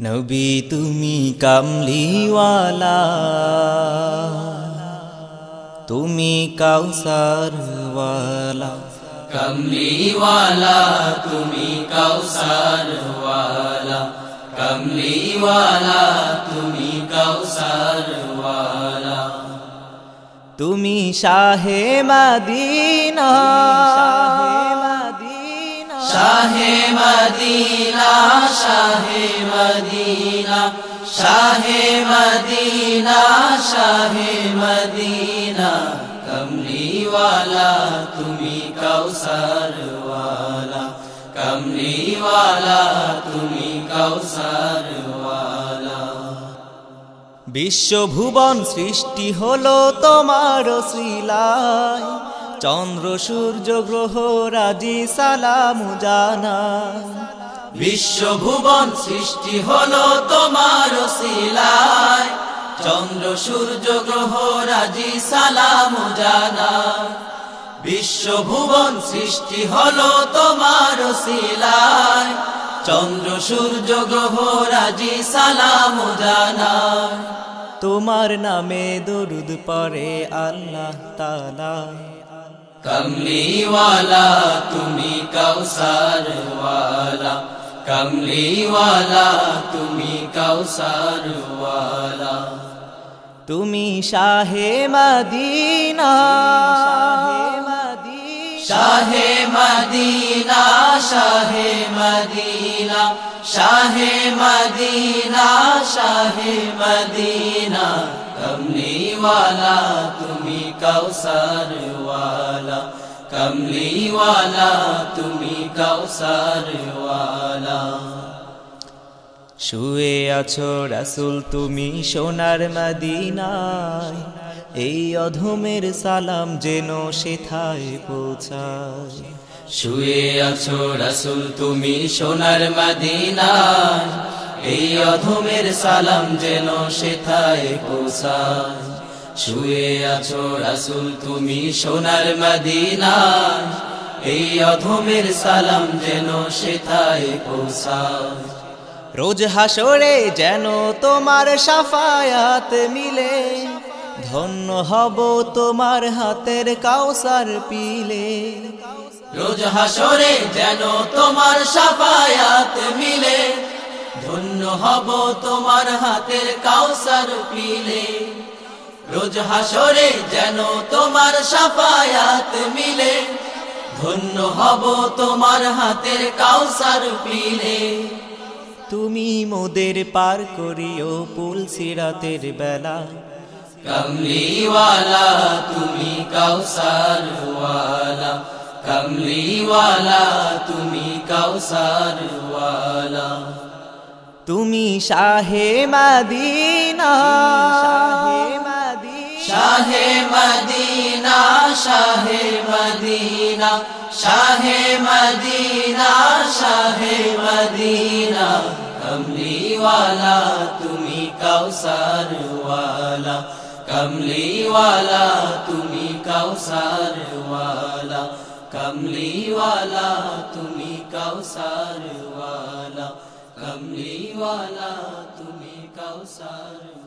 নবী তুমি কামলিওয়ালা। তুমি কাউসারওয়ালা। কমলিওয়ালা তুমি কৌসারওয়ালা কমলিওয়ালা তুমি কৌসারওয়ালা তুমি শাহে মদিনা। শাহে মদিনা। শাহে মদিনা শাহে মদিনা শাহে মদিনা কমলিওয়ালা তুমি কৌসারওয়ালা কমলিওয়ালা তুমি কৌসারওয়ালা বিশ্বভুবন সৃষ্টি হলো তোমার শিলায়। চন্দ্র সূর্য গ্রহ রাজি সালাম জানায়। বিশ্বভুবন সৃষ্টি হলো তোমার শিলায়। চন্দ্র, সূর্য, গ্রহ, রাজি, সালাম জানা বিশ্বভুবন সৃষ্টি হলো তোমার শিলায়। চন্দ্র, সূর্য, গ্রহ, রাজি, সালাম জানা তোমার নামে দরুদ পরে আল্লাহ তালা কমলিওয়ালা, তুমি কৌসারওয়ালা কমলিওয়ালা তুমি কৌসারওয়ালা তুমি শাহে মদিনা শাহে মদিনা শাহে মদিনা শাহে মদিনা শাহে মদিনা কমলিওয়ালা তুমি কৌসারওয়ালা কমলিওয়ালা তুমি শুয়ে আছো রাসুল, তুমি সোনার মদিনায়। এই অধমের সালাম যেন সেথায় পৌঁছায়। শুয়ে আছো রসুল, তুমি সোনার মদিনায়। এই অধমের সালাম যেন সেথায় পৌঁছায়। শুয়ে আছো রসুল, তুমি সোনার মদিনায়। এই অধমের সালাম যেন সেথায় পৌঁছায় রোজ হাসরে যেন তোমার সাফায়াত মিলে, ধন্য হব তোমার হাতের কাউসার পিলে। রোজ হাসরে যেন তোমার সাফায়াত মিলে, ধন্য হব তোমার হাতের কাউসার পিলে। রোজ হাসরে যেন তোমার সাফায়াত মিলে ধন্য হব তোমার হাতের কাউসার পিলে। তুমি মোদের পার করিও পুল সিরাতের বেলা। কমলিওয়ালা তুমি কৌসারওয়ালা কমলিওয়ালা তুমি কৌসারওয়ালা তুমি শাহে মদিনা। শাহে মদিনা। শাহে মদিনা। শাহে মদিনা শাহে মদিনা শাহে মদিনা কমলিওয়ালা তুমি কৌসারওয়ালা কমলিওয়ালা তুমি কৌসারওয়ালা কমলিওয়ালা তুমি কৌসারওয়ালা কমলিওয়ালা তুমি কৌসার